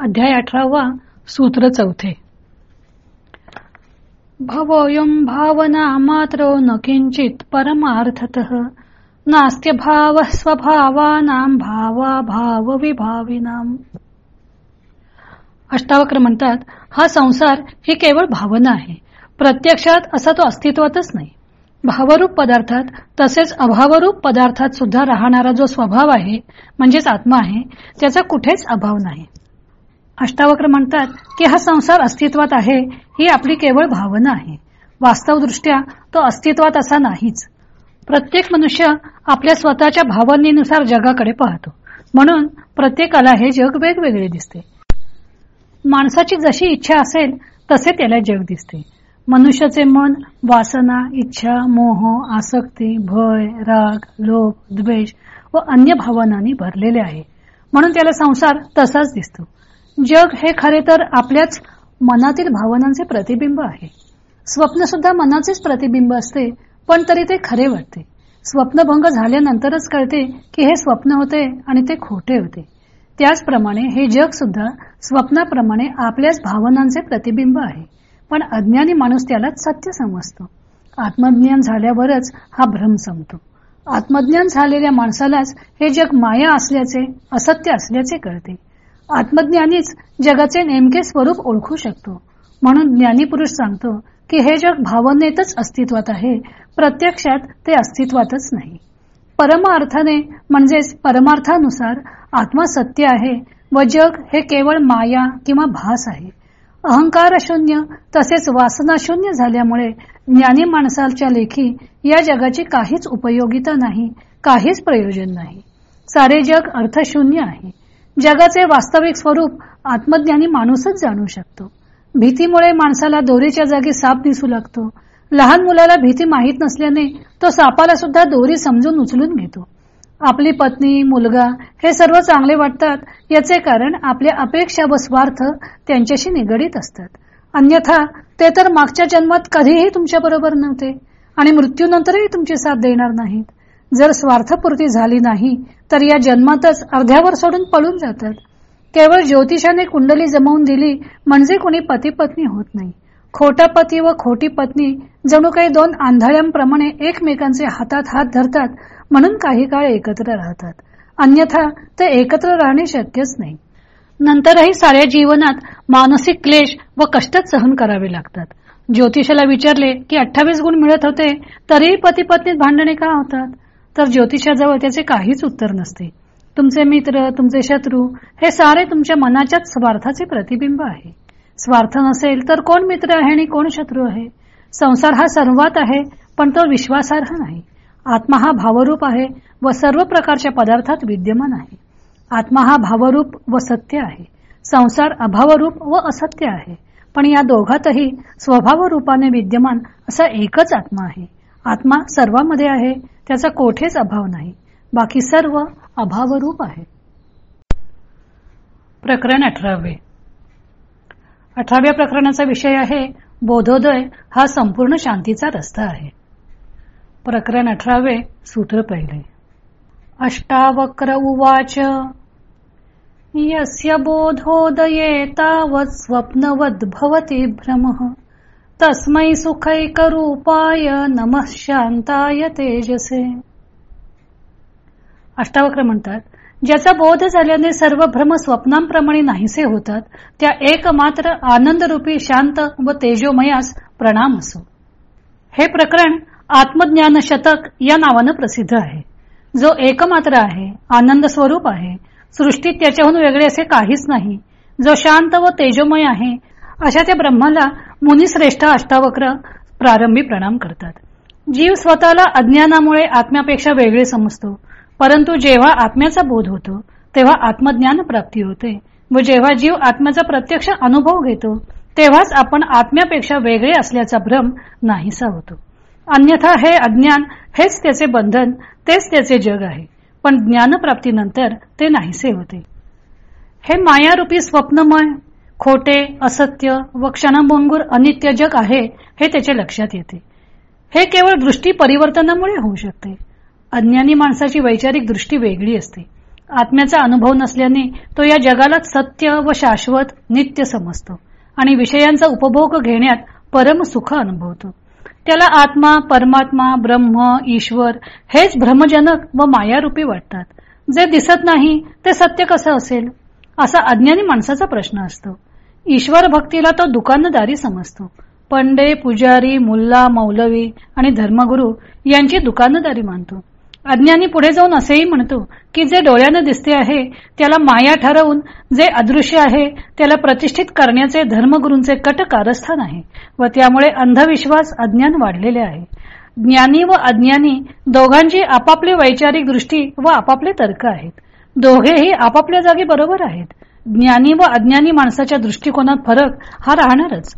अध्याय अठरावा सूत्र चौथे. भवोयम भावना मात्र न किंचित परमार्थत नास्त्य भाव स्वभावानाम भावा भाव विभाविनाम अष्टावक्र म्हणतात हा संसार ही केवळ भावना आहे. प्रत्यक्षात असा तो अस्तित्वातच नाही. भावरूप पदार्थात तसेच अभावरूप पदार्थात सुद्धा राहणारा जो स्वभाव आहे म्हणजेच आत्मा आहे त्याचा कुठेच अभाव नाही. अष्टावक्र म्हणतात की हा संसार अस्तित्वात आहे ही आपली केवळ भावना आहे. वास्तवदृष्ट्या तो अस्तित्वात असा नाहीच. प्रत्येक मनुष्य आपल्या स्वतःच्या भावनेनुसार जगाकडे पाहतो. म्हणून प्रत्येकाला हे जग वेगवेगळे दिसते. माणसाची जशी इच्छा असेल तसे त्याला जग दिसते. मनुष्याचे मन वासना इच्छा मोह आसक्ती भय राग लोभ द्वेष व अन्य भावनांनी भरलेले आहे. म्हणून त्याला संसार तसाच दिसतो. जग हे खरे तर आपल्याच मनातील भावनांचे प्रतिबिंब आहे. स्वप्न सुद्धा मनाचेच प्रतिबिंब असते पण तरी ते खरे वाटते. स्वप्नभंग झाल्यानंतरच कळते की हे स्वप्न होते आणि ते खोटे होते. त्याचप्रमाणे हे जग सुद्धा स्वप्नाप्रमाणे आपल्याच भावनांचे प्रतिबिंब आहे पण अज्ञानी माणूस त्याला सत्य समजतो. आत्मज्ञान झाल्यावरच हा भ्रम संपतो. आत्मज्ञान झालेल्या माणसालाच हे जग माया असल्याचे असत्य असल्याचे कळते. आत्मज्ञानीच जगाचे नेमके स्वरूप ओळखू शकतो. म्हणून ज्ञानीपुरुष सांगतो की हे जग भावनेतच अस्तित्वात आहे. प्रत्यक्षात ते अस्तित्वातच नाही. परमार्थाने म्हणजेच परमार्थानुसार आत्मा सत्य आहे व जग हे केवळ माया किंवा भास आहे. अहंकार शून्य तसेच वासना शून्य झाल्यामुळे ज्ञानी माणसाच्या लेखी या जगाची काहीच उपयोगिता नाही काहीच प्रयोजन नाही. सारे जग अर्थशून्य आहे. जगाचे वास्तविक स्वरूप आत्मज्ञानी माणूसच जाणू शकतो. भीतीमुळे माणसाला दोरीच्या जागी साप दिसू लागतो. लहान मुलाला भीती माहीत नसल्याने तो सापाला सुद्धा दोरी समजून उचलून घेतो. आपली पत्नी मुलगा हे सर्व चांगले वाटतात याचे कारण आपल्या अपेक्षा व स्वार्थ त्यांच्याशी निगडीत असतात. अन्यथा ते तर मागच्या जन्मात कधीही तुमच्या बरोबर नव्हते आणि मृत्यूनंतरही तुमची साथ देणार नाहीत. जर स्वार्थपूर्ती झाली नाही तर या जन्मातच अर्ध्यावर सोडून पळून जातात. केवळ ज्योतिषाने कुंडली जमवून दिली म्हणजे कुणी पती पत्नी होत नाही. खोटा पती व खोटी पत्नी जणू काही दोन आंधळ्यांप्रमाणे एकमेकांचे हातात हात धरतात म्हणून काही काळ एकत्र राहतात. अन्यथा ते एकत्र राहणे शक्यच नाही. नंतरही साऱ्या जीवनात मानसिक क्लेश व कष्टच सहन करावे लागतात. ज्योतिषाला विचारले की अठ्ठावीस गुण मिळत होते तरीही पती पत्नीत भांडणे का होतात? तर ज्योतिषाजवळ त्याचे काहीच उत्तर नसते. तुमचे मित्र तुमचे शत्रू हे सारे तुमच्या मनाच्याच स्वार्थाचे प्रतिबिंब आहे. स्वार्थ नसेल तर कोण मित्र आहे आणि कोण शत्रू आहे? संसार हा सर्वात आहे पण तो विश्वासार्ह नाही. आत्मा हा भावरूप आहे व सर्व प्रकारच्या पदार्थात विद्यमान आहे. आत्मा हा भावरूप व सत्य आहे. संसार अभावरूप व असत्य आहे. पण या दोघातही स्वभाव रूपाने विद्यमान असा एकच आत्मा आहे. आत्मा सर्वांमध्ये आहे त्याचा कोठेच अभाव नाही. बाकी सर्व अभावरूप आहे. प्रकरण अठरावे. अठराव्या प्रकरणाचा विषय आहे बोधोदय हा संपूर्ण शांतीचा रस्ता आहे. प्रकरण अठरावे सूत्र पहिले. अष्टावक्र उवाच यस्य बोधोदये तावत् स्वप्नवद् भवति भ्रमः। तस्मै सुखैकरूपाय नमः शांताय तेजसे. अष्टावक्र म्हणतात ज्याचा बोध झाल्याने सर्व भ्रम स्वप्नांप्रमाणे नाहीसे होतात त्या एकमात्र आनंदरूपी शांत व तेजोमयास प्रणाम असो. हे प्रकरण आत्मज्ञान शतक या नावानं प्रसिद्ध आहे. जो एकमात्र आहे आनंद स्वरूप आहे सृष्टीत त्याच्याहून वेगळे असे काहीच नाही. जो शांत व तेजोमय आहे अशा त्या ब्रह्माला मुनिश्रेष्ठ अष्टावक्र प्रारंभी प्रणाम करतात. जीव स्वतःला अज्ञानामुळे आत्म्यापेक्षा वेगळे समजतो. परंतु जेव्हा आत्म्याचा बोध होतो तेव्हा आत्मज्ञान प्राप्ती होते व जेव्हा जीव आत्म्याचा प्रत्यक्ष अनुभव घेतो तेव्हाच आपण आत्म्यापेक्षा वेगळे असल्याचा भ्रम नाहीसा होतो. अन्यथा हे अज्ञान हेच त्याचे बंधन तेच त्याचे जग आहे पण ज्ञानप्राप्तीनंतर ते नाहीसे होते. हे मायारूपी स्वप्नमय खोटे असत्य व क्षणभंगूर अनित्य जग आहे हे त्याच्या लक्षात येते. हे केवळ दृष्टी परिवर्तनामुळे होऊ शकते. अज्ञानी माणसाची वैचारिक दृष्टी वेगळी असते. आत्म्याचा अनुभव नसल्याने तो या जगाला सत्य व शाश्वत नित्य समजतो आणि विषयांचा उपभोग घेण्यात परम सुख अनुभवतो. त्याला आत्मा परमात्मा ब्रह्म ईश्वर हेच भ्रमजनक व मायारूपी वाटतात. जे दिसत नाही ते सत्य कसं असेल? असा अज्ञानी माणसाचा प्रश्न असतो. ईश्वर भक्तीला तो दुकानदारी समजतो. पंडे पुजारी मुल्ला मौलवी आणि धर्मगुरू यांची दुकानदारी मानतो. अज्ञानी पुढे जाऊन असेही म्हणतो की जे डोळ्यानं दिसते आहे त्याला माया ठरवून जे अदृश्य आहे त्याला प्रतिष्ठित करण्याचे धर्मगुरूंचे कट कारस्थान आहे व त्यामुळे अंधविश्वास अज्ञान वाढलेले आहे. ज्ञानी व अज्ञानी दोघांची आपापली वैचारिक दृष्टी व आपापले तर्क आहेत. दोघेही आपापल्या जागी बरोबर आहेत. ज्ञानी व अज्ञानी माणसाच्या दृष्टिकोनात फरक हा राहणारच.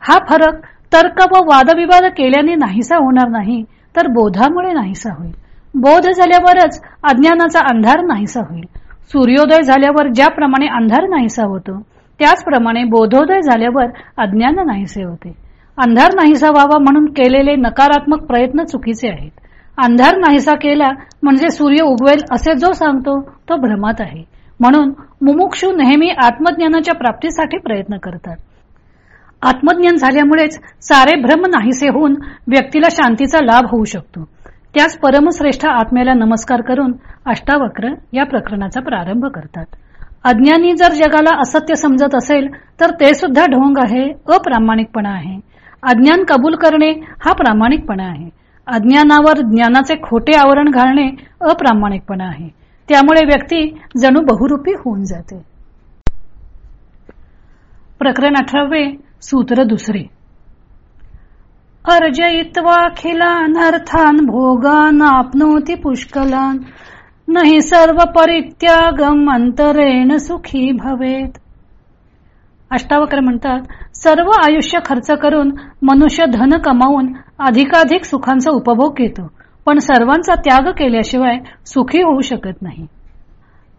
हा फरक तर्क व वादविवाद केल्याने नाहीसा होणार नाही तर बोधामुळे नाहीसा होईल. बोध झाल्यावरच अज्ञानाचा अंधार नाहीसा होईल. सूर्योदय झाल्यावर ज्याप्रमाणे अंधार नाहीसा होतो त्याचप्रमाणे बोधोदय झाल्यावर अज्ञान नाहीसे होते. अंधार नाहीसा व्हावा म्हणून केलेले नकारात्मक प्रयत्न चुकीचे आहेत. अंधार नाहीसा केला म्हणजे सूर्य उगवेल असे जो सांगतो तो भ्रमात आहे. म्हणून मुमुक्षू नेहमी आत्मज्ञानाच्या प्राप्तीसाठी प्रयत्न करतात. आत्मज्ञान झाल्यामुळेच सारे भ्रम नाहीसे होऊन व्यक्तीला शांतीचा लाभ होऊ शकतो. त्याच परमश्रेष्ठ आत्म्याला नमस्कार करून अष्टावक्र या प्रकरणाचा प्रारंभ करतात. अज्ञानी जर जगाला असत्य समजत असेल तर ते सुद्धा ढोंग आहे अप्रामाणिकपणा आहे. अज्ञान कबूल करणे हा प्रामाणिकपणा आहे. अज्ञानावर ज्ञानाचे खोटे आवरण घालणे अप्रामाणिकपणा आहे. त्यामुळे व्यक्ती जणू बहुरूपी होऊन जाते. प्रकरण अठरावे सूत्र दुसरे. अर्जयित्वाखिलान अर्थान भोगान आपनोती पुष्कलान नाही सर्व परित्यागम अंतरेण सुखी भवेत. अष्टावक्र म्हणतात सर्व आयुष्य खर्च करून मनुष्य धन कमावून अधिकाधिक सुखांचा उपभोग घेतो. पण सर्वांचा त्याग केल्याशिवाय सुखी होऊ शकत नाही.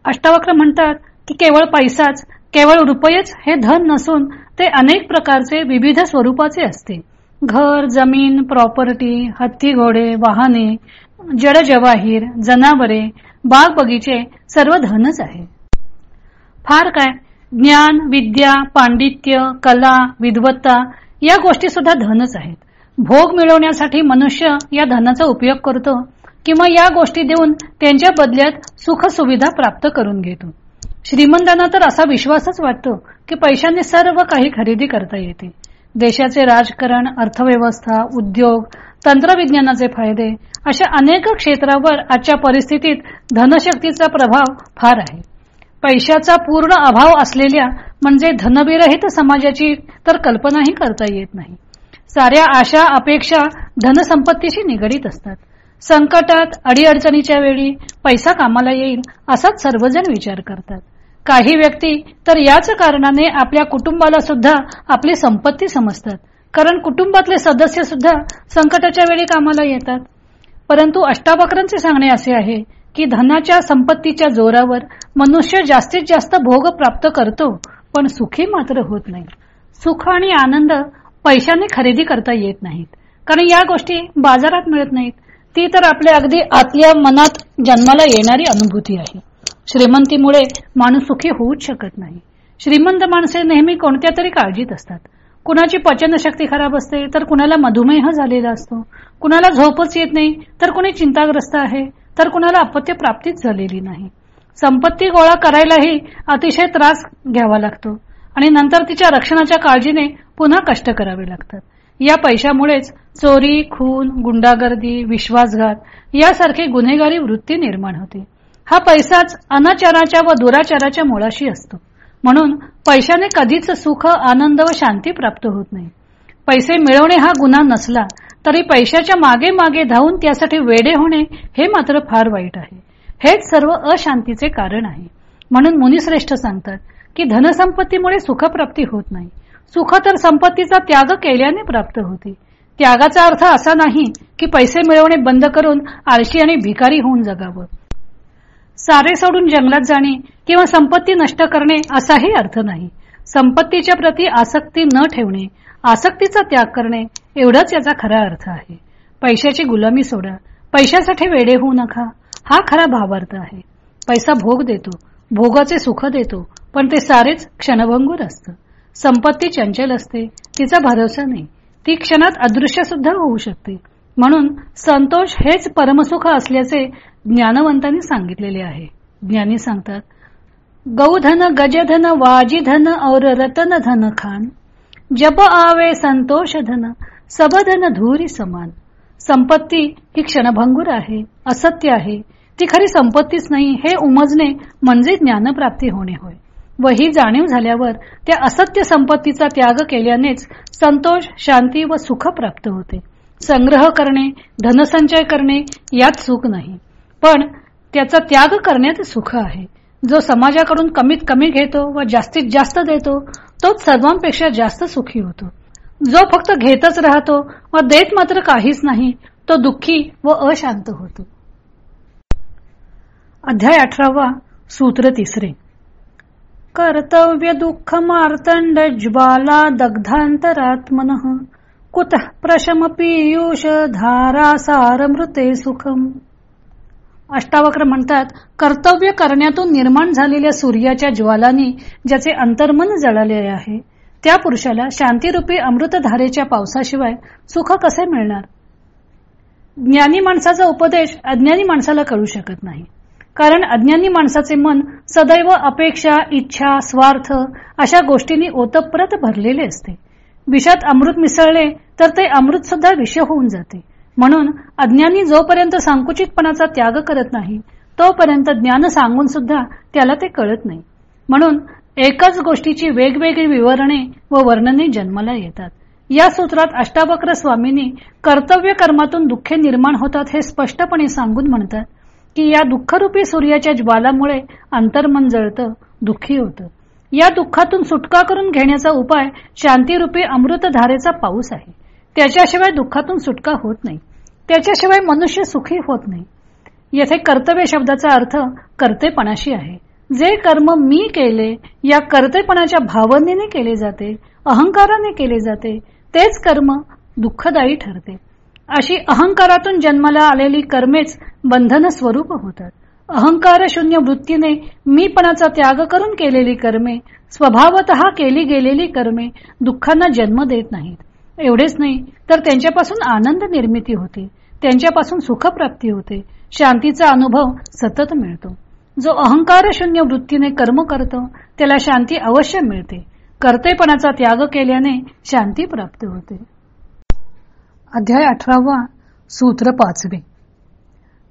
अष्टावक्र म्हणतात की केवळ पैसाच केवळ रुपयेच हे धन नसून ते अनेक प्रकारचे विविध स्वरूपाचे असते. घर जमीन प्रॉपर्टी हत्ती घोडे वाहने जड जवाहीर जनावरे बाग बगीचे सर्व धनच आहे. फार काय? ज्ञान विद्या पांडित्य कला विद्वत्ता या गोष्टी सुद्धा धनच आहेत. भोग मिळवण्यासाठी मनुष्य या धनाचा उपयोग करतो किंवा या गोष्टी देऊन त्यांच्या बदल्यात सुख सुविधा प्राप्त करून घेतो. श्रीमंतांना तर असा विश्वासच वाटतो की पैशाने सर्व काही खरेदी करता येते. देशाचे राजकारण अर्थव्यवस्था उद्योग तंत्रविज्ञानाचे फायदे अशा अनेक क्षेत्रावर आजच्या परिस्थितीत धनशक्तीचा प्रभाव फार आहे. पैशाचा पूर्ण अभाव असलेल्या म्हणजे धनविरहित समाजाची तर कल्पनाही करता येत नाही. साऱ्या आशा अपेक्षा धनसंपत्तीशी निगडीत असतात. संकटात अडीअडचणीच्या वेळी पैसा कामाला येईल असाच सर्वजण विचार करतात. काही व्यक्ती तर याच कारणाने आपल्या कुटुंबाला सुद्धा आपली संपत्ती समजतात. कारण कुटुंबातले सदस्य सुद्धा संकटाच्या वेळी कामाला येतात. परंतु अष्टावक्रांचे सांगणे असे आहे की धनाच्या संपत्तीच्या जोरावर मनुष्य जास्तीत जास्त भोग प्राप्त करतो पण सुखी मात्र होत नाही. सुख आणि आनंद पैशाने खरेदी करता येत नाहीत. कारण या गोष्टी बाजारात मिळत नाहीत. ती तर आपल्या अगदी आतल्या मनात जन्माला येणारी अनुभूती आहे. श्रीमंतीमुळे माणूस सुखी होऊच शकत नाही. श्रीमंत माणसे नेहमी कोणत्या तरी काळजीत असतात. कुणाची पचनशक्ती खराब असते तर कुणाला मधुमेह झालेला असतो. कुणाला झोपच येत नाही तर कुणी चिंताग्रस्त आहे. तर कुणाला अपत्य प्राप्तीच झालेली नाही. संपत्ती गोळा करायलाही अतिशय त्रास घ्यावा लागतो. आणि नंतर तिच्या रक्षणाच्या काळजीने पुन्हा कष्ट करावे लागतात. या पैशामुळेच चोरी खून गुंडागर्दी विश्वासघात यासारखी गुन्हेगारी वृत्ती निर्माण होते. हा पैसाच अनाचाराच्या व दुराचाराच्या मुळाशी असतो. म्हणून पैशाने कधीच सुख आनंद व शांती प्राप्त होत नाही. पैसे मिळवणे हा गुन्हा नसला तरी पैशाच्या मागे मागे धावून त्यासाठी वेडे होणे हे मात्र फार वाईट आहे. हेच सर्व अशांतीचे कारण आहे. म्हणून मुनिश्रेष्ठ सांगतात की धनसंपत्तीमुळे सुखप्राप्ती होत नाही. सुख तर संपत्तीचा त्याग केल्याने प्राप्त होते. त्यागाचा अर्थ असा नाही की पैसे मिळवणे बंद करून आळशी आणि भिकारी होऊन जगावं. सारे सोडून जंगलात जाणे किंवा संपत्ती नष्ट करणे असाही अर्थ नाही. संपत्तीच्या प्रती आसक्ती न ठेवणे आसक्तीचा त्याग करणे एवढाच याचा खरा अर्थ आहे. पैशाची गुलामी सोडा पैशासाठी वेडे होऊ नका हा खरा भावार्थ आहे. पैसा भोग देतो भोगाचे सुख देतो पण ते सारेच क्षणभंगूर असतं. संपत्ती चंचल असते तिचा भरोसा नाही. ती क्षणात अदृश्य सुद्धा होऊ शकते. म्हणून संतोष हेच परमसुख असल्याचे ज्ञानवंतांनी सांगितलेले आहे. ज्ञानी सांगतात गौधन गजधन वाजीधन और रतन धन खान. जब आवे संतोष धन सबधन धुरी समान. संपत्ती ही क्षणभंगूर आहे असत्य आहे. ती खरी संपत्तीच नाही हे उमजणे म्हणजे ज्ञानप्राप्ती होणे होय. व ही जाणीव झाल्यावर त्या असत्य संपत्तीचा त्याग केल्यानेच संतोष शांती व सुख प्राप्त होते. संग्रह करणे धनसंचय करणे यात सुख नाही. पण त्याचा त्याग करण्यात सुख आहे. जो समाजाकडून कमीत कमी घेतो व जास्तीत जास्त देतो तोच सर्वांपेक्षा जास्त सुखी होतो. जो फक्त घेतच राहतो व देत मात्र काहीच नाही तो दुःखी व अशांत होतो. अध्याय अठरावा सूत्र तिसरे. कर्तव्य दुःख मार्तंड ज्वाला दग्धांतरात्मन कुत प्रशम पीयूष धारा सारमृते सुखम अष्टावक्र म्हणतात कर्तव्य करण्यातून निर्माण झालेल्या सूर्याच्या ज्वालानी ज्याचे अंतर्मन जळाले आहे त्या पुरुषाला शांतीरूपी अमृतधारेच्या पावसाशिवाय सुख कसे मिळणार? ज्ञानी माणसाचा उपदेश अज्ञानी माणसाला कळू शकत नाही कारण अज्ञानी माणसाचे मन सदैव अपेक्षा इच्छा स्वार्थ अशा गोष्टींनी ओतप्रत भरलेले असते. विषात अमृत मिसळले तर ते अमृत सुद्धा विष होऊन जाते. म्हणून अज्ञानी जोपर्यंत संकुचितपणाचा त्याग करत नाही तोपर्यंत ज्ञान सांगून सुद्धा त्याला ते कळत नाही. म्हणून एकाच गोष्टीची वेगवेगळी विवरणे व वर्णने जन्माला येतात. या सूत्रात अष्टावक्र स्वामींनी कर्तव्य कर्मातून दुःखे निर्माण होतात हे स्पष्टपणे सांगून म्हणतात की या दुःखरूपी सूर्याच्या ज्वालामुळे अंतर्मन जळतं दुःखी होतं. या दुःखातून सुटका करून घेण्याचा उपाय शांतीरूपी अमृतधारेचा पाऊस आहे. त्याच्याशिवाय दुःखातून सुटका होत नाही. त्याच्याशिवाय मनुष्य सुखी होत नाही. येथे कर्तव्य शब्दाचा अर्थ कर्तेपणाशी आहे. जे कर्म मी केले या कर्तेपणाच्या भावनेने केले जाते अहंकाराने केले जाते तेच कर्म दुःखदायी ठरते. अशी अहंकारातून जन्माला आलेली कर्मेच बंधन स्वरूप होतात. अहंकार शून्य वृत्तीने मीपणाचा त्याग करून केलेली कर्मे स्वभावत केली गेलेली कर्मे दुःखांना जन्म देत नाहीत. एवढेच नाही तर त्यांच्यापासून आनंद निर्मिती होते. त्यांच्यापासून सुखप्राप्ती होते. शांतीचा अनुभव सतत मिळतो. जो अहंकार शून्य वृत्तीने कर्म करतो त्याला शांती अवश्य मिळते. कर्तेपणाचा त्याग केल्याने शांती प्राप्त होते. अध्याय अठरावा सूत्र पाचवे.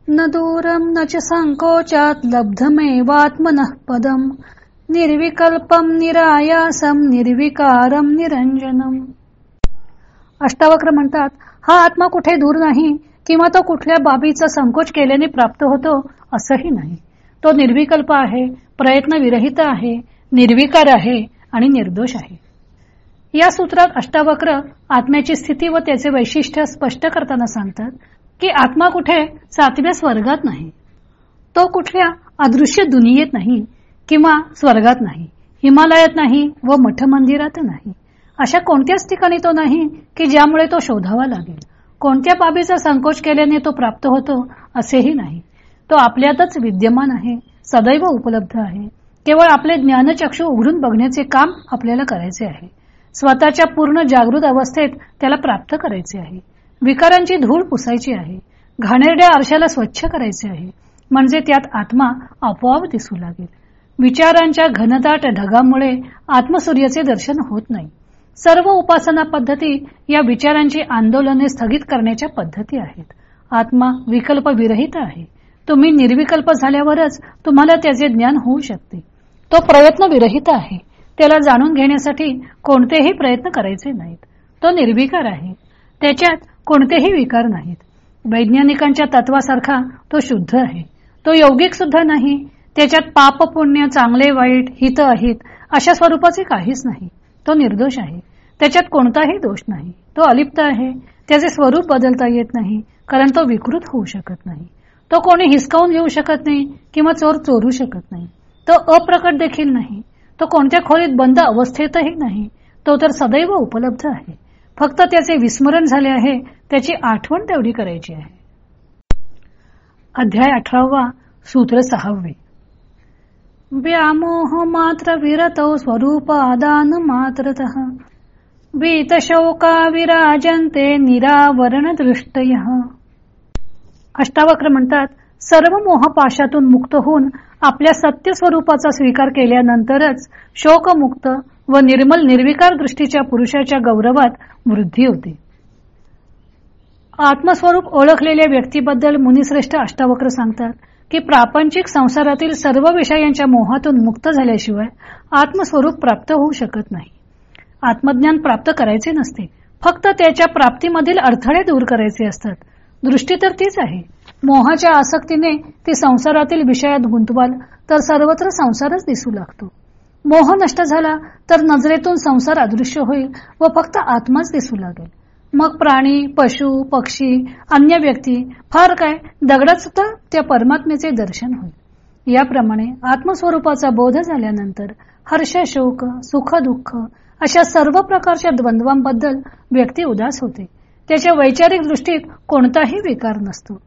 न दूरम न च संकोचात लब्धमेवात्मन पदम निर्विकल्पम निरायासम निर्विकारम निरंजनम अष्टावक्र म्हणतात हा आत्मा कुठे दूर नाही किंवा तो कुठल्या बाबीचा संकोच केल्याने प्राप्त होतो असंही नाही. तो निर्विकल्प आहे प्रयत्न विरहित आहे निर्विकार आहे आणि निर्दोष आहे. या सूत्रात अष्टावक्र आत्म्याची स्थिती व त्याचे वैशिष्ट्य स्पष्ट करताना सांगतात की आत्मा कुठे सातव्या स्वर्गात नाही. तो कुठल्या अदृश्य दुनियेत नाही किंवा स्वर्गात नाही हिमालयात नाही व मठ मंदिरात नाही. अशा कोणत्याच ठिकाणी तो नाही की ज्यामुळे तो शोधावा लागेल. कोणत्या बाबीचा संकोच केल्याने तो प्राप्त होतो असेही नाही. तो आपल्यातच विद्यमान आहे सदैव उपलब्ध आहे. केवळ आपले ज्ञानचक्षु उघडून बघण्याचे काम आपल्याला करायचे आहे. स्वतःच्या पूर्ण जागृत अवस्थेत त्याला प्राप्त करायचे आहे. विकारांची धूळ पुसायची आहे. घाणेरड्या आरशाला स्वच्छ करायचे आहे. म्हणजे त्यात आत्मा आपोआप दिसू लागेल. विचारांच्या घनदाट ढगामुळे आत्मसूर्याचे दर्शन होत नाही. सर्व उपासना पद्धती या विचारांची आंदोलने स्थगित करण्याच्या पद्धती आहेत. आत्मा विकल्प विरहित आहे. तुम्ही निर्विकल्प झाल्यावरच तुम्हाला त्याचे ज्ञान होऊ शकते. तो प्रयत्न विरहित आहे. त्याला जाणून घेण्यासाठी कोणतेही प्रयत्न करायचे नाहीत. तो निर्विकार आहे. त्याच्यात कोणतेही विकार नाहीत. वैज्ञानिकांच्या तत्वासारखा तो शुद्ध आहे. तो यौगिक सुद्धा नाही. त्याच्यात पाप पुण्य चांगले वाईट हित अहित अशा स्वरूपाचे काहीच नाही. तो निर्दोष आहे. त्याच्यात कोणताही दोष नाही. तो अलिप्त आहे. त्याचे स्वरूप बदलता येत नाही कारण तो विकृत होऊ शकत नाही. तो कोणी हिसकावून घेऊ शकत नाही किंवा चोर चोरू शकत नाही. तो अप्रकट देखील नाही. तो कोणत्या खोलीत बंद अवस्थेतही नाही. तो तर सदैव उपलब्ध आहे. फक्त त्याचे विस्मरण झाले आहे त्याची आठवण तेवढी करायची आहे. अध्याय अठरावा सूत्र सहावे. व्यामोह मात्र विरतौ स्वरूपादान मात्रत. वीत शोका विराजन्ते निरावरण दृष्टय अष्टावक्र म्हणतात सर्व मोहपाशातून मुक्त होऊन आपल्या सत्य स्वरूपाचा स्वीकार केल्यानंतरच शोकमुक्त व निर्मल निर्विकार दृष्टीच्या पुरुषाच्या गौरवात वृद्धी होते. आत्मस्वरूप ओळखलेल्या व्यक्तीबद्दल मुनिश्रेष्ठ अष्टावक्र सांगतात की प्रापंचिक संसारातील सर्व विषयांच्या मोहातून मुक्त झाल्याशिवाय आत्मस्वरूप प्राप्त होऊ शकत नाही. आत्मज्ञान प्राप्त करायचे नसते. फक्त त्याच्या प्राप्तीमधील अडथळे दूर करायचे असतात. दृष्टी तर तीच आहे. मोहाच्या आसक्तीने ती संसारातील विषयात गुंतवाल तर सर्वत्र संसारच दिसू लागतो. मोह नष्ट झाला तर नजरेतून संसार अदृश्य होईल व फक्त आत्माच दिसू लागेल. मग प्राणी पशु पक्षी अन्य व्यक्ती फार काय दगडात सुद्धा त्या परमात्म्याचे दर्शन होईल. याप्रमाणे आत्मस्वरूपाचा बोध झाल्यानंतर हर्ष शोक सुख दुःख अशा सर्व प्रकारच्या द्वंद्वांबद्दल व्यक्ती उदास होते. त्याच्या वैचारिक दृष्टीत कोणताही विकार नसतो.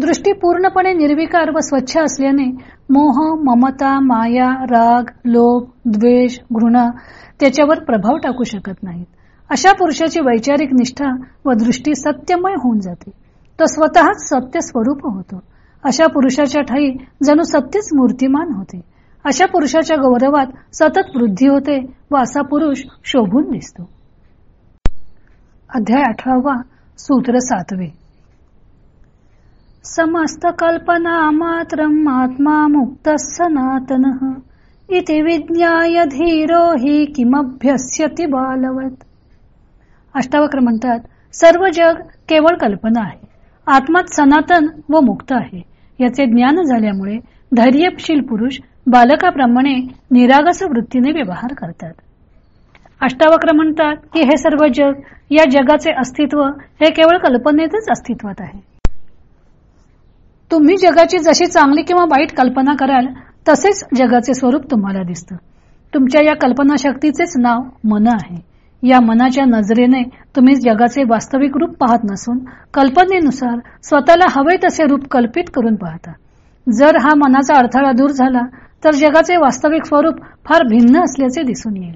दृष्टी पूर्णपणे निर्विकार व स्वच्छ असल्याने मोह ममता माया राग लोभ द्वेष घृणा त्याच्यावर प्रभाव टाकू शकत नाहीत. अशा पुरुषाची वैचारिक निष्ठा व दृष्टी सत्यमय होऊन जाते. तो स्वतःच सत्य स्वरूप होतो. अशा पुरुषाच्या ठाई जणू सत्यच मूर्तिमान होते. अशा पुरुषाच्या गौरवात सतत वृद्धी होते व असा पुरुष शोभून दिसतो. अध्याय अठरावा सूत्र सातवे. समस्त कल्पना मात्र आत्मा मुक्त सनातन। इति विज्ञाय धीरो हि किमभ्यस्यति बालवत। अष्टावक्र म्हणतात सर्व जग केवळ कल्पना आहे आत्मात सनातन व मुक्त आहे याचे ज्ञान झाल्यामुळे धैर्यशील पुरुष बालकाप्रमाणे निरागस वृत्तीने व्यवहार करतात. अष्टावक्र म्हणतात की हे सर्व जग या जगाचे अस्तित्व हे केवळ कल्पनेतच अस्तित्वात आहे. तुम्ही जगाची जशी चांगली किंवा वाईट कल्पना कराल तसेच जगाचे स्वरूप तुम्हाला दिसतं. तुमच्या या कल्पना शक्तीचेच नाव मन आहे. या मनाच्या नजरेने तुम्ही जगाचे वास्तविक रूप पाहत नसून कल्पनेनुसार स्वतःला हवे तसे रूप कल्पित करून पाहता. जर हा मनाचा अडथळा दूर झाला तर जगाचे वास्तविक स्वरूप फार भिन्न असल्याचे दिसून येईल.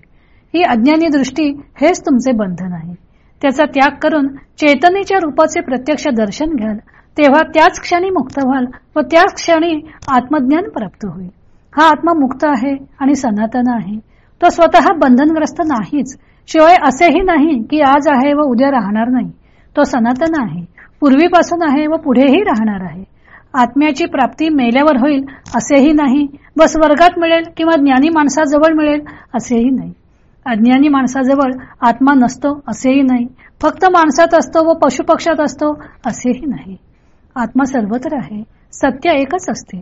ही अज्ञानी दृष्टी हेच तुमचे बंधन आहे. त्याचा त्याग करून चेतनेच्या रूपाचे प्रत्यक्ष दर्शन घ्याल तेव्हा त्याच क्षणी मुक्त व्हाल व त्याच क्षणी आत्मज्ञान प्राप्त होईल. हा आत्मा मुक्त आहे आणि सनातन आहे. तो स्वतः बंधनग्रस्त नाहीच. शिवाय असेही नाही की आज आहे व उद्या राहणार नाही. तो सनातन आहे. पूर्वीपासून आहे व पुढेही राहणार आहे. आत्म्याची प्राप्ती मेल्यावर होईल असेही नाही. व स्वर्गात मिळेल किंवा ज्ञानी माणसाजवळ मिळेल असेही नाही. अज्ञानी माणसाजवळ आत्मा नसतो असेही नाही. फक्त माणसात असतो व पशुपक्षात असतो असेही नाही. आत्मा सर्वत्र आहे. सत्य एकच असते.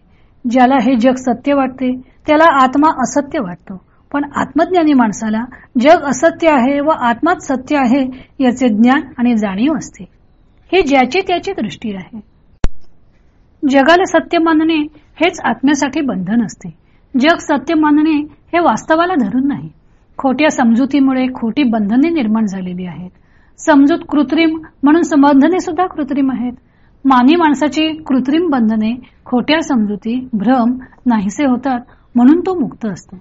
ज्याला हे जग सत्य वाटते त्याला आत्मा असत्य वाटतो. पण आत्मज्ञानी माणसाला जग असत्य आहे व आत्माच सत्य आहे याचे ज्ञान आणि जाणीव असते. हे ज्याची त्याची दृष्टी आहे. जगाला सत्य मानणे हेच आत्म्यासाठी बंधन असते. जग सत्य मानणे हे वास्तवाला धरून नाही. खोट्या समजुतीमुळे खोटी बंधने निर्माण झालेली आहेत. समजूत कृत्रिम म्हणून बंधने सुद्धा कृत्रिम आहेत. मानी माणसाची कृत्रिम बंधने खोट्या समजुती भ्रम नाहीसे होतात म्हणून तो मुक्त असतो.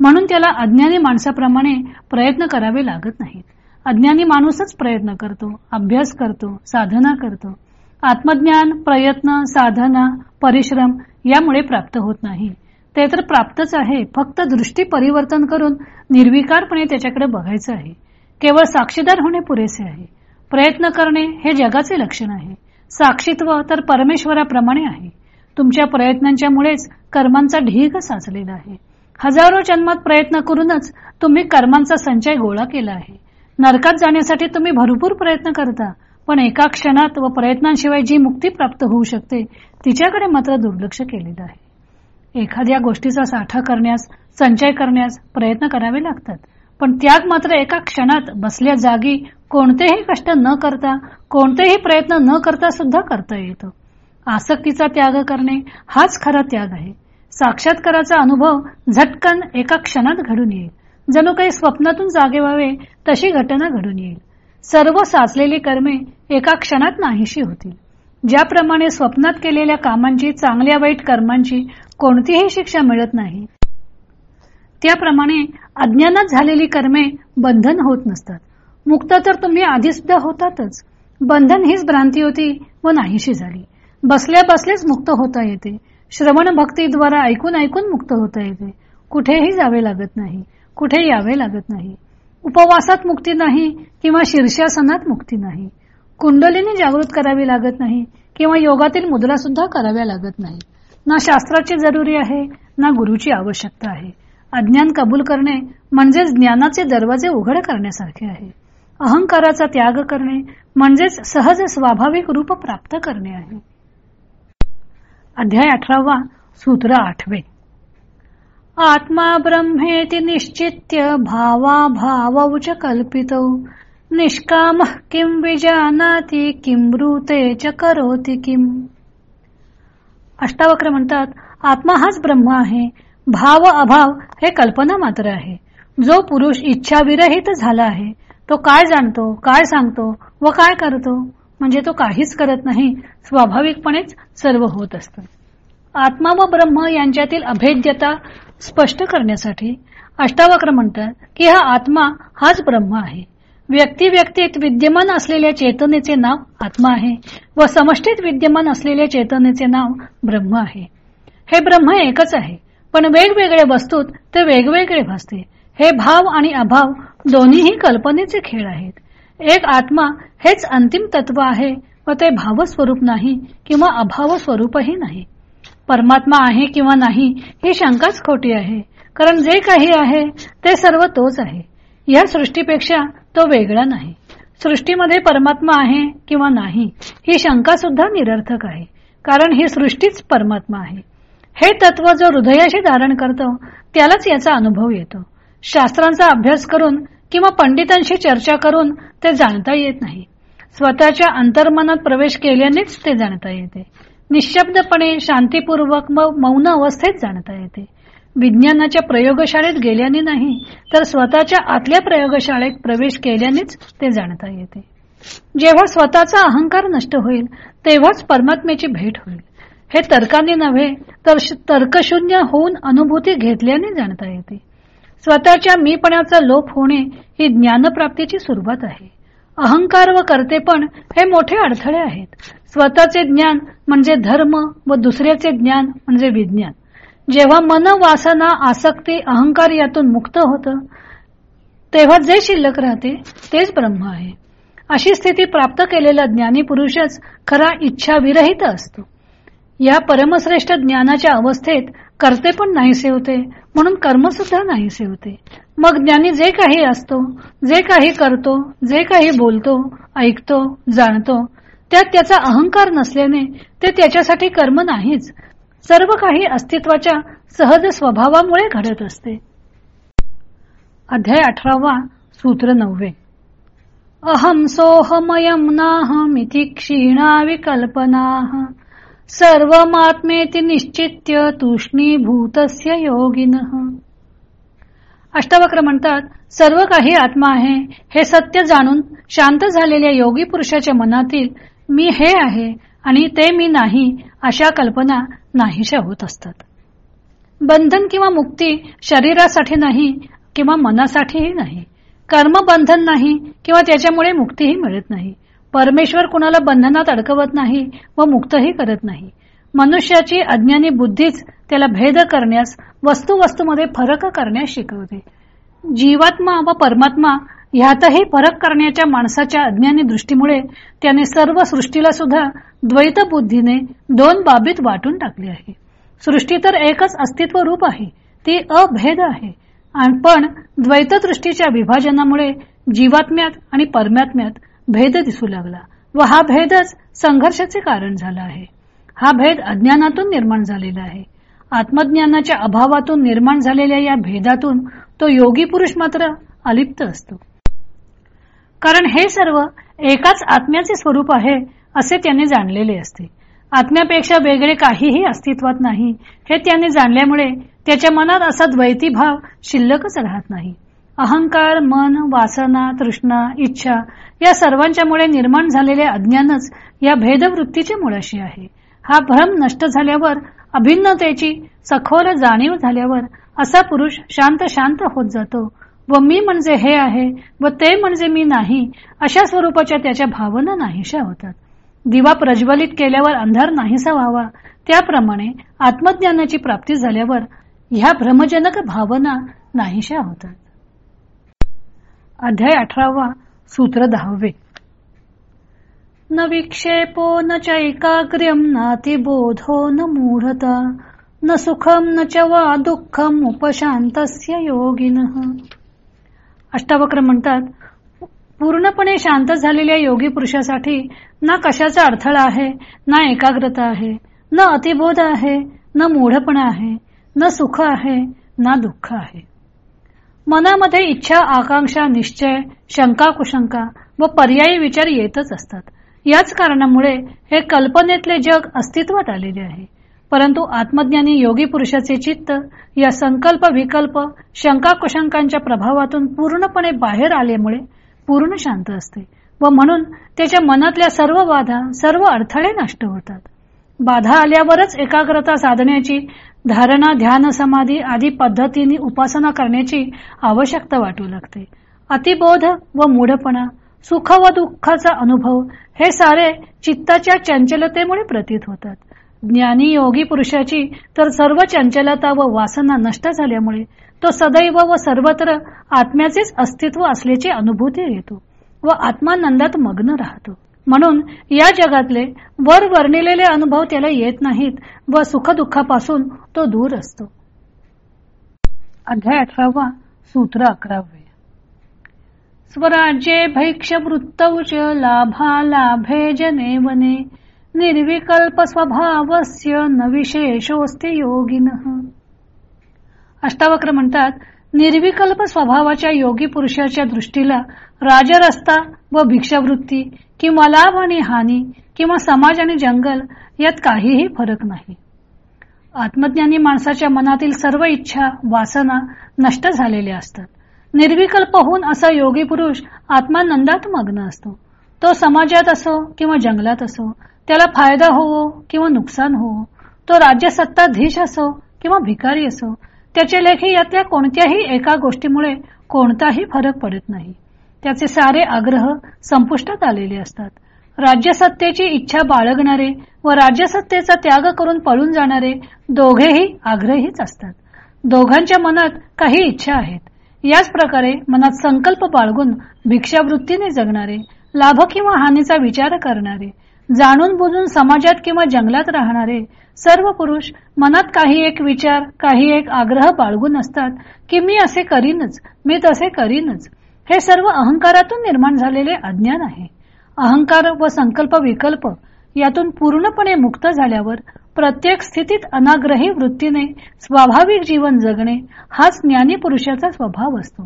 म्हणून त्याला अज्ञानी माणसाप्रमाणे प्रयत्न करावे लागत नाहीत. अज्ञानी माणूसच प्रयत्न करतो अभ्यास करतो साधना करतो. आत्मज्ञान प्रयत्न साधना परिश्रम यामुळे प्राप्त होत नाही. ते तर प्राप्तच आहे फक्त दृष्टी परिवर्तन करून निर्विकारपणे त्याच्याकडे बघायचं आहे. केवळ साक्षीदार होणे पुरेसे आहे. प्रयत्न करणे हे जगाचे लक्षण आहे. साक्षीत्व तर परमेश्वराप्रमाणे आहे. तुमच्या प्रयत्नांच्या मुळेच कर्मांचा ढीग साचलेला आहे. हजारो जन्मात प्रयत्न करूनच तुम्ही कर्मांचा संचय गोळा केला आहे. नरकात जाण्यासाठी तुम्ही भरपूर प्रयत्न करता पण एका क्षणात व प्रयत्नांशिवाय जी मुक्ती प्राप्त होऊ शकते तिच्याकडे मात्र दुर्लक्ष केलेलं आहे. एखाद्या गोष्टीचा साठा करण्यास संचय करण्यास प्रयत्न करावे लागतात. पण त्याग मात्र एका क्षणात बसल्या जागी कोणतेही कष्ट न करता कोणतेही प्रयत्न न करता सुद्धा करता येतो. आसक्तीचा त्याग करणे हाच खरा त्याग आहे. साक्षात्काराचा अनुभव झटकन एका क्षणात घडून येईल. जणू काही स्वप्नातून जागे व्हावे तशी घटना घडून येईल. सर्व साचलेली कर्मे एका क्षणात नाहीशी होतील. ज्याप्रमाणे स्वप्नात केलेल्या कामांची चांगल्या वाईट कर्मांची कोणतीही शिक्षा मिळत नाही त्याप्रमाणे अज्ञानात झालेली कर्मे बंधन होत नसतात. मुक्त तर तुम्ही आधी सुद्धा होतातच. बंधन हीच भ्रांती होती व नाहीशी झाली. बसल्या बसलेच मुक्त होता येते. श्रवण भक्तीद्वारा ऐकून ऐकून मुक्त होता येते. कुठेही जावे लागत नाही. कुठे यावे लागत नाही. उपवासात मुक्ती नाही किंवा शीर्षासनात मुक्ती नाही. कुंडलीने जागृत करावी लागत नाही किंवा योगातील मुद्रा सुद्धा कराव्या लागत नाही. ना शास्त्राची जरुरी आहे ना गुरुची आवश्यकता आहे. अज्ञान कबूल करणे म्हणजेच ज्ञानाचे दरवाजे उघड करण्यासारखे आहे. अहंकाराचा त्याग करणे म्हणजेच सहज स्वाभाविक रूप प्राप्त करणे आहे. अध्याय अठरावा सूत्र आठवे. आत्मा ब्रह्मेति निश्चित्य भावा भावौच कल्पित. निष्काम किम विजानाती किम ब्रूते च करोति किम? अष्टावक्र म्हणतात आत्मा हाच ब्रह्म आहे. भाव अभाव हे कल्पना मात्र आहे. जो पुरुष इच्छाविरहित झाला आहे तो काय जाणतो काय सांगतो व काय करतो म्हणजे तो काहीच करत नाही स्वाभाविकपणेच सर्व होत असत. आत्मा व ब्रह्म यांच्यातील अभेद्यता स्पष्ट करण्यासाठी अष्टावक्र म्हणतात की हा आत्मा हाच ब्रह्म आहे. व्यक्ती व्यक्तीत विद्यमान असलेल्या चेतनेचे नाव आत्मा आहे व समष्टीत विद्यमान असलेल्या चेतनेचे नाव ब्रह्म आहे. हे ब्रह्म एकच आहे. पण वेगवेगळे वस्तूत ते वेगवेगळे भासते. हे भाव आणि अभाव दोन्हीही कल्पनेचे खेळ आहेत. एक आत्मा हेच अंतिम तत्व आहे व ते भावस्वरूप नाही किंवा अभाव स्वरूपही नाही. परमात्मा आहे किंवा नाही ही शंकाच खोटी आहे कारण जे काही आहे ते सर्व तोच आहे. या सृष्टीपेक्षा तो वेगळा नाही. सृष्टीमध्ये परमात्मा आहे किंवा नाही ही शंका सुद्धा निरर्थक आहे कारण ही सृष्टीच परमात्मा आहे. हे तत्व जो हृदयाशी धारण करतो त्यालाच याचा अनुभव येतो. शास्त्रांचा अभ्यास करून किंवा पंडितांशी चर्चा करून ते जाणता येत नाही. स्वतःच्या अंतर्मनात प्रवेश केल्यानेच ते जाणता येते. निशब्दपणे शांतीपूर्वक मौन अवस्थेत जाणता येते. विज्ञानाच्या प्रयोगशाळेत गेल्याने नाही तर स्वतःच्या आतल्या प्रयोगशाळेत प्रवेश केल्यानेच ते जाणता येते. जेव्हा स्वतःचा अहंकार नष्ट होईल तेव्हाच परमात्म्याची भेट होईल. हे तर्काने नव्हे तर तर्कशून्य होऊन अनुभूती घेतल्याने जाणता येते. स्वतःच्या मीपणाचा लोप होणे ही ज्ञानप्राप्तीची सुरुवात आहे. अहंकार व कर्तेपण हे मोठे अडथळे आहेत. स्वतःचे ज्ञान म्हणजे धर्म व दुसऱ्याचे ज्ञान म्हणजे विज्ञान. जेव्हा मन वासना आसक्ती अहंकार यातून मुक्त होत तेव्हा जे शिल्लक राहते तेच ब्रह्म आहे. अशी स्थिती प्राप्त केलेला ज्ञानी पुरुषच खरा इच्छा विरहित असतो. या परमश्रेष्ठ ज्ञानाच्या अवस्थेत करते पण नाहीसे होते म्हणून कर्म सुद्धा नाहीसे होते. मग ज्ञानी जे काही असतो जे काही करतो जे काही बोलतो ऐकतो जाणतो त्यात त्याचा अहंकार नसल्याने ते त्याच्यासाठी कर्म नाहीच. सर्व काही अस्तित्वाच्या सहज स्वभावामुळे घडत असते. अध्याय अठरावा सूत्र नववे. अहम सोहमयम नाहमिति क्षीणा विकल्पना। सर्वमात्मेति निश्चित्य तूष्णीभूतस्य योगिन। अष्टवक्र म्हणतात सर्व काही आत्मा आहे हे सत्य जाणून शांत झालेल्या योगी पुरुषाच्या मनातील मी हे आहे आणि ते मी नाही अशा कल्पना नाहीशा होत असतात. बंधन किंवा मुक्ती शरीरासाठी नाही किंवा मनासाठीही नाही. कर्म बंधन नाही किंवा त्याच्यामुळे मुक्तीही मिळत नाही. परमेश्वर कुणाला बंधनात अडकवत नाही व मुक्तही करत नाही. मनुष्याची अज्ञानी बुद्धीच त्याला भेद करण्यास वस्तू वस्तूमध्ये फरक करण्यास शिकवते. जीवात्मा व परमात्मा ह्यातही फरक करण्याच्या माणसाच्या अज्ञानी दृष्टीमुळे त्याने सर्व सृष्टीला सुद्धा द्वैत बुद्धीने दोन बाबीत वाटून टाकली आहे. सृष्टी तर एकच अस्तित्व रूप आहे ती अभेद आहे. पण द्वैत दृष्टीच्या विभाजनामुळे जीवात्म्यात आणि परमात्म्यात भेद दिसू लागला व हा भेदच संघर्षाचे कारण झाला आहे. हा भेद अज्ञानातून निर्माण झालेला आहे. आत्मज्ञानाच्या अभावातून निर्माण झालेल्या या भेदातून तो योगी पुरुष मात्र अलिप्त असतो. कारण हे सर्व एकाच आत्म्याचे स्वरूप आहे असे त्याने जाणलेले असते. आत्म्यापेक्षा वेगळे काहीही अस्तित्वात नाही हे त्याने जाणल्यामुळे त्याच्या मनात असा द्वैती भाव शिल्लकच राहत नाही. अहंकार मन वासना तृष्णा इच्छा या सर्वांच्यामुळे निर्माण झालेले अज्ञानच या भेदवृत्तीच्या मुळाशी आहे. हा भ्रम नष्ट झाल्यावर अभिन्नतेची सखोल जाणीव झाल्यावर असा पुरुष शांत शांत होत जातो. व मी म्हणजे हे आहे व ते म्हणजे मी नाही अशा स्वरूपाच्या त्याच्या भावना नाहीशा होतात. दिवा प्रज्वलित केल्यावर अंधार नाहीसा व्हावा त्याप्रमाणे आत्मज्ञानाची प्राप्ती झाल्यावर ह्या भ्रमजनक भावना नाहीशा होतात. अध्याय अठरावा सूत्र दहावे. न विक्षेपो न चैकाग्र्यम नातिबोधो न मूढता न सुखम न च वा दुःखम उपशांतस्य योगिन. अष्टावक्र म्हणतात पूर्णपणे शांत झालेल्या योगी पुरुषासाठी ना कशाचा अडथळा आहे ना एकाग्रता आहे न अतिबोध आहे न मूढपणा आहे न सुख आहे ना दुःख आहे. मनामध्ये इच्छा आकांक्षा निश्चय शंका कुशंका व पर्यायी विचार येतच असतात. याच कारणामुळे हे कल्पनेतले जग अस्तित्वात आलेले आहे. परंतु आत्मज्ञानी योगी पुरुषाचे चित्त या संकल्प विकल्प शंका कुशंकांच्या प्रभावातून पूर्णपणे बाहेर आल्यामुळे पूर्ण शांत असते व म्हणून त्याच्या मनातल्या सर्व बाधा सर्व अडथळे नष्ट होतात. बाधा आल्यावरच एकाग्रता साधण्याची धारणा ध्यान समाधी आदी पद्धतीने उपासना करण्याची आवश्यकता वाटू लागते. अतिबोध व मूढपणा सुख व दुःखाचा अनुभव हे सारे चित्ताच्या चंचलतेमुळे प्रतीत होतात. ज्ञानी योगी पुरुषाची तर सर्व चंचलता व वासना नष्ट झाल्यामुळे तो सदैव व सर्वत्र आत्म्याचेच अस्तित्व असल्याची अनुभूती येतो व आत्मानंदात मग्न राहतो. म्हणून या जगातले वर वर्णिलेले अनुभव त्याला येत नाहीत व सुखदुःखापासून तो दूर असतो. अध्याय अठरावा सूत्र अकरावे. स्वराज्ये भैक्ष वृत्तौच लाभा लाभे जने वने निर्विकल्प स्वभावस्य न विशेषोस्ति योगिन. अष्टावक्र म्हणतात निर्विकल्प स्वभावाच्या योगी पुरुषाच्या दृष्टीला राजरस्ता व भिक्षावृत्ती किंवा लाभ आणि हानी किंवा समाज आणि जंगल यात काहीही फरक नाही. आत्मज्ञानी माणसाच्या मनातील सर्व इच्छा वासना नष्ट झालेल्या असतात. निर्विकल्प होऊन असा योगी पुरुष आत्मानंदात मग्न असतो. तो समाजात असो किंवा जंगलात असो त्याला फायदा होवो किंवा नुकसान होवो तो राज्यसत्ताधीश असो किंवा भिकारी असो त्याचे लेखी यातल्या कोणत्याही एका गोष्टीमुळे कोणताही फरक पडत नाही. त्याचे सारे आग्रह संपुष्टात आलेले असतात. राज्यसत्तेची इच्छा बाळगणारे व राज्यसत्तेचा त्याग करून पळून जाणारे दोघेही आग्रहीच असतात. दोघांच्या मनात काही इच्छा आहेत. याच प्रकारे मनात संकल्प बाळगून भिक्षावृत्तीने जगणारे लाभ किंवा हानीचा विचार करणारे जाणून बुजून समाजात किंवा जंगलात राहणारे सर्व पुरुष मनात काही एक विचार काही एक आग्रह बाळगून असतात की मी असे करीनच मी तसे करीनच. हे सर्व अहंकारातून निर्माण झालेले अज्ञान आहे. अहंकार व संकल्प विकल्प यातून पूर्णपणे मुक्त झाल्यावर प्रत्येक स्थितीत अनाग्रही वृत्तीने स्वाभाविक जीवन जगणे हाच ज्ञानी पुरुषाचा स्वभाव असतो.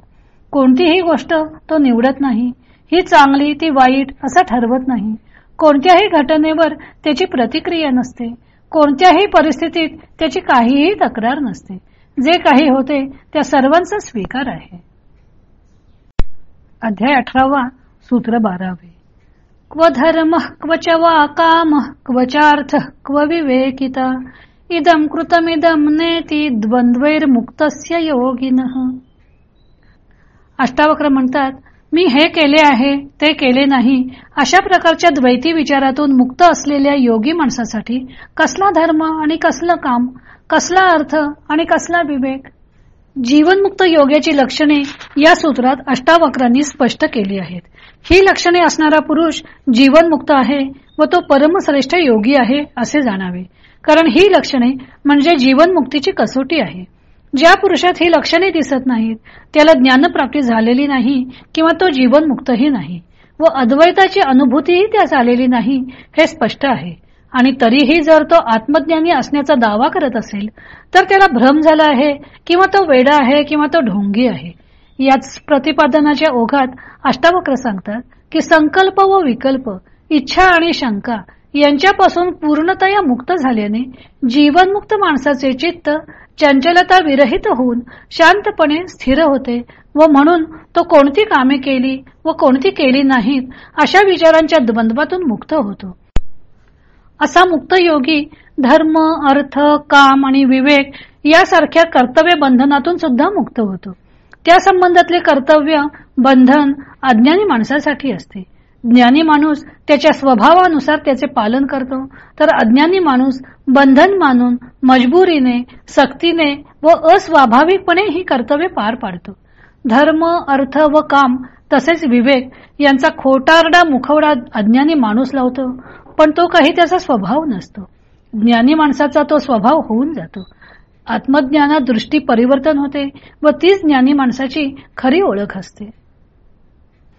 कोणतीही गोष्ट तो निवडत नाही. ही चांगली ती वाईट असं ठरवत नाही. कोणत्याही घटनेवर त्याची प्रतिक्रिया नसते. कोणत्याही परिस्थितीत त्याची काहीही तक्रार नसते. जे काही होते त्या सर्वांचा स्वीकार आहे. अध्याय अठरावा सूत्र बारावे. क्व धर्म क्वच वा काम क्वचार्थ क्व विवेकिता। इदम कृतमिदम नेती द्वंद्वैर मुक्तस्य योगिन। अष्टावक्र म्हणतात मी हे केले आहे ते केले नाही अशा प्रकारच्या द्वैती विचारातून मुक्त असलेल्या योगी माणसासाठी कसला धर्म आणि कसलं काम कसला अर्थ आणि कसला विवेक? जीवनमुक्त योग्याची लक्षणे या सूत्रात अष्टावक्रांनी स्पष्ट केली आहेत. ही लक्षणे असणारा पुरुष जीवनमुक्त आहे व तो परमश्रेष्ठ योगी आहे असे जाणावे. कारण ही लक्षणे म्हणजे जीवनमुक्तीची कसोटी आहे. ज्या पुरुषात ही लक्षणे दिसत नाहीत त्याला ज्ञानप्राप्ती झालेली नाही किंवा तो जीवनमुक्तही नाही व अद्वैताची अनुभूतीही त्यास आलेली नाही हे स्पष्ट आहे. आणि तरीही जर तो आत्मज्ञानी असण्याचा दावा करत असेल तर त्याला भ्रम झाला आहे किंवा तो वेडा आहे किंवा तो ढोंगी आहे. याच प्रतिपादनाच्या ओघात अष्टावक्र सांगतात की संकल्प व विकल्प इच्छा आणि शंका यांच्यापासून पूर्णतया मुक्त झाल्याने जीवनमुक्त माणसाचे चित्त चंचलता विरहित होऊन शांतपणे स्थिर होते व म्हणून तो कोणती कामे केली व कोणती केली नाहीत अशा विचारांच्या द्वंद्वातून मुक्त होतो. असा मुक्त योगी धर्म अर्थ काम आणि विवेक यासारख्या कर्तव्य बंधनातून सुद्धा मुक्त होतो. त्या संबंधातले कर्तव्य बंधन अज्ञानी माणसासाठी असते. ज्ञानी माणूस त्याच्या स्वभावानुसार त्याचे पालन करतो. तर अज्ञानी माणूस बंधन मानून मजबुरीने सक्तीने व अस्वाभाविकपणे ही कर्तव्य पार पाडतो. धर्म अर्थ व काम तसेच विवेक यांचा खोटारडा मुखवडा अज्ञानी माणूस लावतो पण तो काही त्याचा स्वभाव नसतो. ज्ञानी माणसाचा तो स्वभाव होऊन जातो. आत्मज्ञानात दृष्टी परिवर्तन होते व तीच ज्ञानी माणसाची खरी ओळख असते.